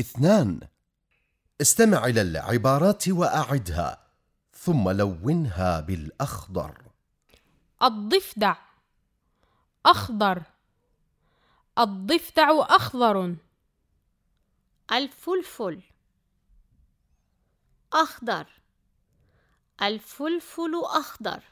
اثنان. استمع إلى العبارات وأعدها ثم لونها بالأخضر. الضفدع. أخضر. الضفدع أخضر. الفلفل. أخضر. الفلفل أخضر.